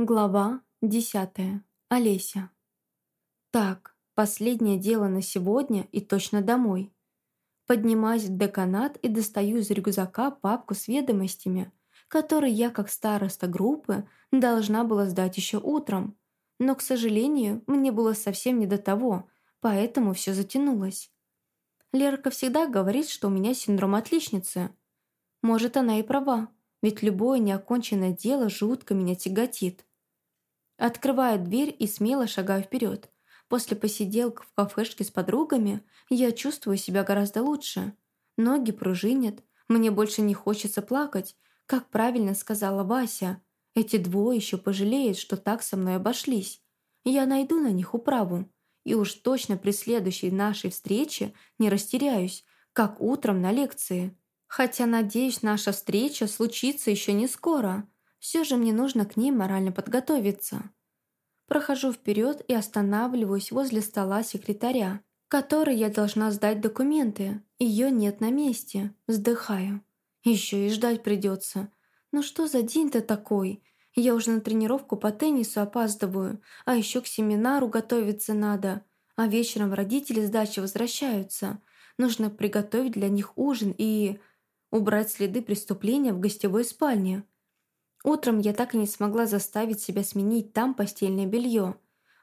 Глава десятая. Олеся. Так, последнее дело на сегодня и точно домой. Поднимаюсь в деканат и достаю из рюкзака папку с ведомостями, которые я, как староста группы, должна была сдать еще утром. Но, к сожалению, мне было совсем не до того, поэтому все затянулось. Лерка всегда говорит, что у меня синдром отличницы. Может, она и права, ведь любое неоконченное дело жутко меня тяготит. Открываю дверь и смело шагаю вперед. После посиделок в кафешке с подругами я чувствую себя гораздо лучше. Ноги пружинят, мне больше не хочется плакать. Как правильно сказала Вася, эти двое еще пожалеют, что так со мной обошлись. Я найду на них управу. И уж точно при следующей нашей встрече не растеряюсь, как утром на лекции. Хотя, надеюсь, наша встреча случится еще не скоро. Все же мне нужно к ней морально подготовиться. Прохожу вперед и останавливаюсь возле стола секретаря, которой я должна сдать документы. Ее нет на месте. Вздыхаю. Еще и ждать придется. Ну что за день-то такой? Я уже на тренировку по теннису опаздываю, а еще к семинару готовиться надо. А вечером родители с дачи возвращаются. Нужно приготовить для них ужин и убрать следы преступления в гостевой спальне. Утром я так и не смогла заставить себя сменить там постельное белье.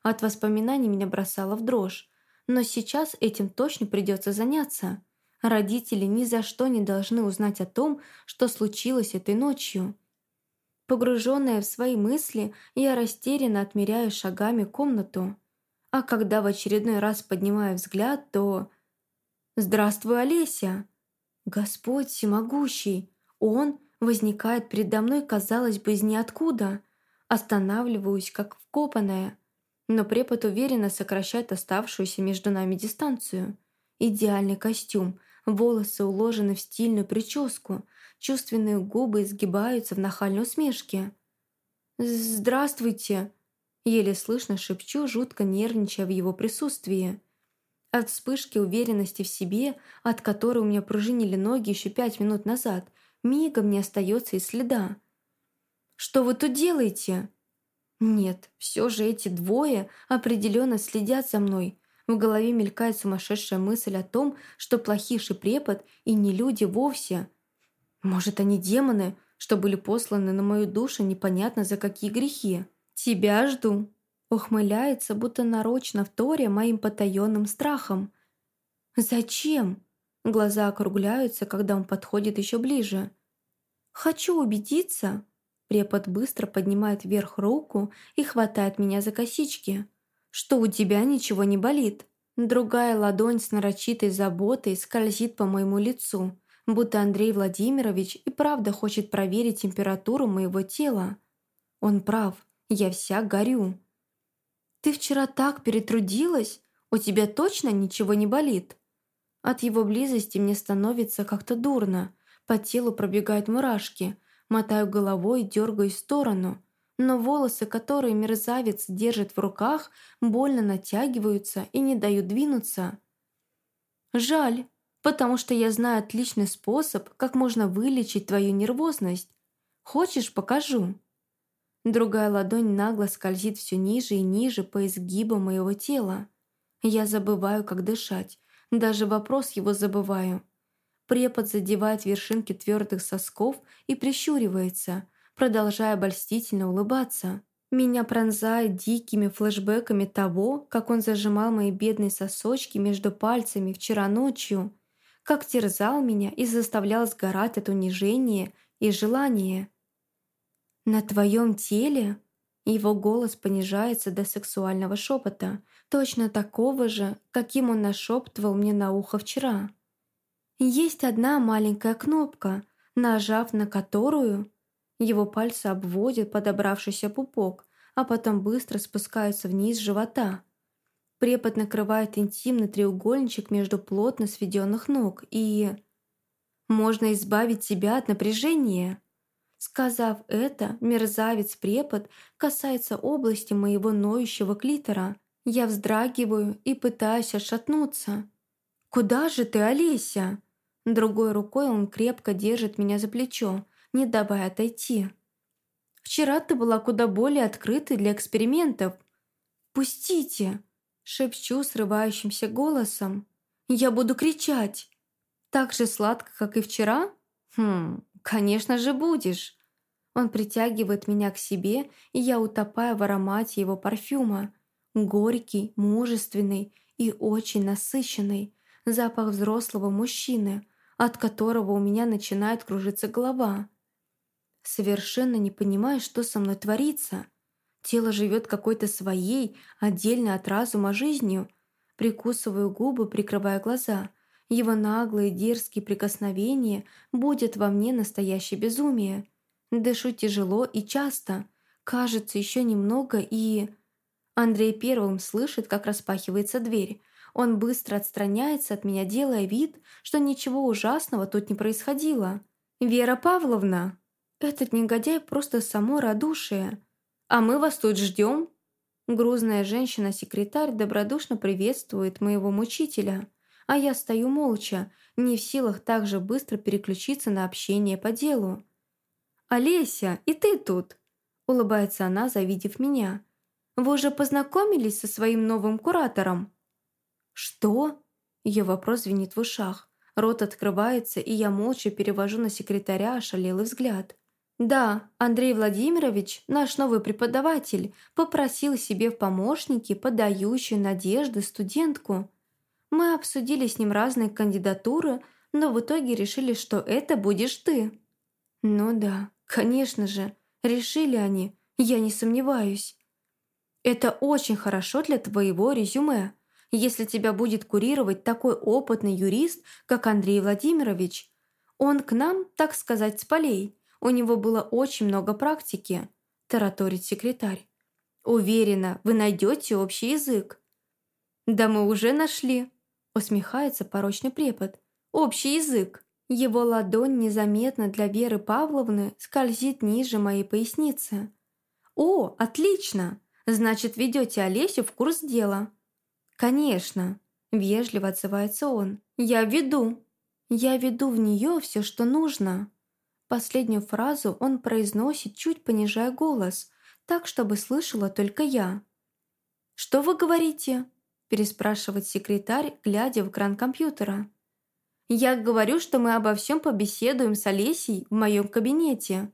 От воспоминаний меня бросало в дрожь. Но сейчас этим точно придется заняться. Родители ни за что не должны узнать о том, что случилось этой ночью. Погруженная в свои мысли, я растерянно отмеряю шагами комнату. А когда в очередной раз поднимаю взгляд, то... «Здравствуй, Олеся!» Господь всемогущий! Он возникает передо мной, казалось бы, из ниоткуда. Останавливаюсь, как вкопанная. Но препод уверенно сокращает оставшуюся между нами дистанцию. Идеальный костюм, волосы уложены в стильную прическу, чувственные губы изгибаются в нахальной усмешке. «Здравствуйте!» Еле слышно шепчу, жутко нервничая в его присутствии. От вспышки уверенности в себе, от которой у меня пружинили ноги еще пять минут назад, мигом не остается и следа. «Что вы тут делаете?» «Нет, все же эти двое определенно следят за мной». В голове мелькает сумасшедшая мысль о том, что плохиший препод и не люди вовсе. Может, они демоны, что были посланы на мою душу непонятно за какие грехи. «Тебя жду», ухмыляется, будто нарочно вторя моим потаенным страхом. «Зачем?» Глаза округляются, когда он подходит еще ближе. «Хочу убедиться». Препод быстро поднимает вверх руку и хватает меня за косички. «Что у тебя ничего не болит?» Другая ладонь с нарочитой заботой скользит по моему лицу, будто Андрей Владимирович и правда хочет проверить температуру моего тела. Он прав, я вся горю. «Ты вчера так перетрудилась? У тебя точно ничего не болит?» От его близости мне становится как-то дурно. По телу пробегают мурашки. Мотаю головой, дергаю в сторону. Но волосы, которые мерзавец держит в руках, больно натягиваются и не дают двинуться. Жаль, потому что я знаю отличный способ, как можно вылечить твою нервозность. Хочешь, покажу?» Другая ладонь нагло скользит все ниже и ниже по изгибу моего тела. Я забываю, как дышать, даже вопрос его забываю. Препод задевает вершинки твердых сосков и прищуривается, продолжая обольстительно улыбаться. Меня пронзает дикими флешбэками того, как он зажимал мои бедные сосочки между пальцами вчера ночью, как терзал меня и заставлял сгорать от унижения и желания. «На твоем теле?» Его голос понижается до сексуального шепота, точно такого же, каким он нашептывал мне на ухо вчера. Есть одна маленькая кнопка, нажав на которую его пальцы обводят подобравшийся пупок, а потом быстро спускаются вниз живота. Препод накрывает интимный треугольничек между плотно сведенных ног и... Можно избавить себя от напряжения. Сказав это, мерзавец-препод касается области моего ноющего клитора. Я вздрагиваю и пытаюсь отшатнуться. «Куда же ты, Олеся?» Другой рукой он крепко держит меня за плечо, не давая отойти. Вчера ты была куда более открытой для экспериментов. Пустите!» Шепчу срывающимся голосом. «Я буду кричать!» «Так же сладко, как и вчера?» «Хм, конечно же будешь!» Он притягивает меня к себе, и я утопаю в аромате его парфюма. Горький, мужественный и очень насыщенный. Запах взрослого мужчины, от которого у меня начинает кружиться голова. Совершенно не понимаю, что со мной творится. Тело живет какой-то своей, отдельно от разума жизнью. Прикусываю губы, прикрывая глаза. Его наглые, дерзкие прикосновения будет во мне настоящее безумие. Дышу тяжело и часто. Кажется, еще немного и... Андрей первым слышит, как распахивается дверь. Он быстро отстраняется от меня, делая вид, что ничего ужасного тут не происходило. «Вера Павловна!» Этот негодяй просто само радушие. «А мы вас тут ждем!» Грузная женщина-секретарь добродушно приветствует моего мучителя, а я стою молча, не в силах так же быстро переключиться на общение по делу. «Олеся, и ты тут!» – улыбается она, завидев меня. «Вы уже познакомились со своим новым куратором?» «Что?» Ее вопрос звенит в ушах. Рот открывается, и я молча перевожу на секретаря ошалелый взгляд. «Да, Андрей Владимирович, наш новый преподаватель, попросил себе в помощники подающую надежды студентку. Мы обсудили с ним разные кандидатуры, но в итоге решили, что это будешь ты». «Ну да, конечно же, решили они, я не сомневаюсь. Это очень хорошо для твоего резюме, если тебя будет курировать такой опытный юрист, как Андрей Владимирович. Он к нам, так сказать, с полей. У него было очень много практики», – тараторит секретарь. «Уверена, вы найдете общий язык». «Да мы уже нашли», – усмехается порочный препод. «Общий язык». Его ладонь незаметно для Веры Павловны скользит ниже моей поясницы. «О, отлично! Значит, ведете Олесю в курс дела». «Конечно», – вежливо отзывается он. «Я веду. Я веду в нее все, что нужно». Последнюю фразу он произносит, чуть понижая голос, так, чтобы слышала только я. «Что вы говорите?» – переспрашивает секретарь, глядя в экран компьютера. «Я говорю, что мы обо всем побеседуем с Олесей в моем кабинете»,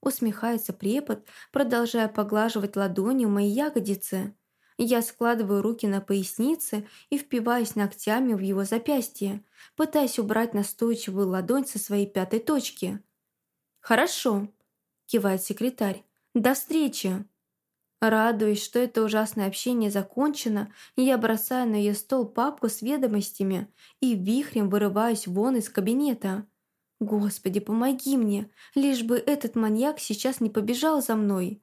усмехается препод, продолжая поглаживать ладонью мои ягодицы. Я складываю руки на пояснице и впиваюсь ногтями в его запястье, пытаясь убрать настойчивую ладонь со своей пятой точки. «Хорошо», – кивает секретарь. «До встречи!» Радуясь, что это ужасное общение закончено, я бросаю на ее стол папку с ведомостями и вихрем вырываюсь вон из кабинета. «Господи, помоги мне, лишь бы этот маньяк сейчас не побежал за мной!»